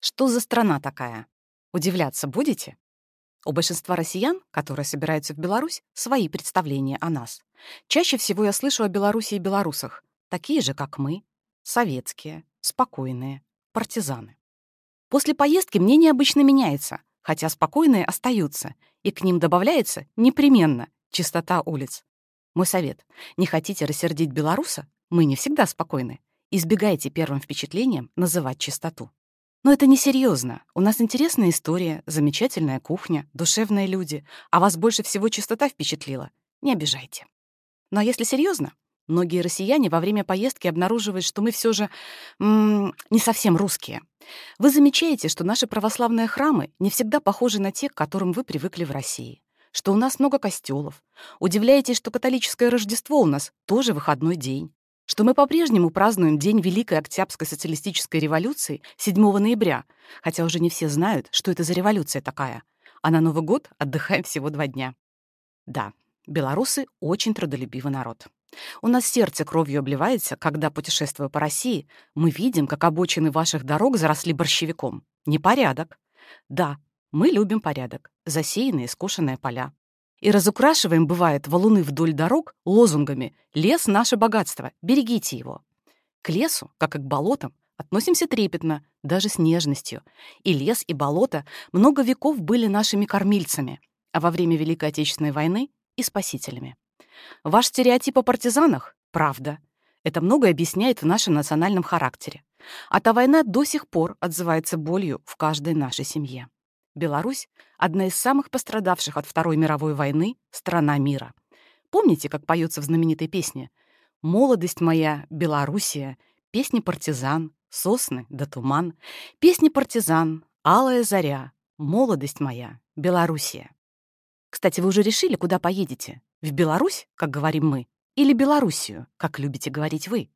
Что за страна такая? Удивляться будете? У большинства россиян, которые собираются в Беларусь, свои представления о нас. Чаще всего я слышу о Беларуси и белорусах, такие же, как мы, советские, спокойные, партизаны. После поездки мнение обычно меняется, хотя спокойные остаются, и к ним добавляется непременно чистота улиц. Мой совет — не хотите рассердить белоруса? Мы не всегда спокойны. Избегайте первым впечатлением называть чистоту. Но это несерьезно. У нас интересная история, замечательная кухня, душевные люди, а вас больше всего чистота впечатлила. Не обижайте. Ну а если серьезно, многие россияне во время поездки обнаруживают, что мы все же м- не совсем русские. Вы замечаете, что наши православные храмы не всегда похожи на те, к которым вы привыкли в России, что у нас много костелов. Удивляетесь, что католическое Рождество у нас тоже выходной день что мы по-прежнему празднуем День Великой Октябрьской социалистической революции 7 ноября, хотя уже не все знают, что это за революция такая, а на Новый год отдыхаем всего два дня. Да, белорусы очень трудолюбивый народ. У нас сердце кровью обливается, когда, путешествуя по России, мы видим, как обочины ваших дорог заросли борщевиком. Непорядок. Да, мы любим порядок. Засеянные, скошенные поля. И разукрашиваем, бывает, валуны вдоль дорог лозунгами «Лес — наше богатство, берегите его». К лесу, как и к болотам, относимся трепетно, даже с нежностью. И лес, и болото много веков были нашими кормильцами, а во время Великой Отечественной войны — и спасителями. Ваш стереотип о партизанах — правда. Это многое объясняет в нашем национальном характере. А та война до сих пор отзывается болью в каждой нашей семье. Беларусь — одна из самых пострадавших от Второй мировой войны страна мира. Помните, как поется в знаменитой песне «Молодость моя, Белоруссия», песни партизан, сосны да туман, песни партизан, алая заря, молодость моя, Белоруссия. Кстати, вы уже решили, куда поедете? В Беларусь, как говорим мы, или Белоруссию, как любите говорить вы?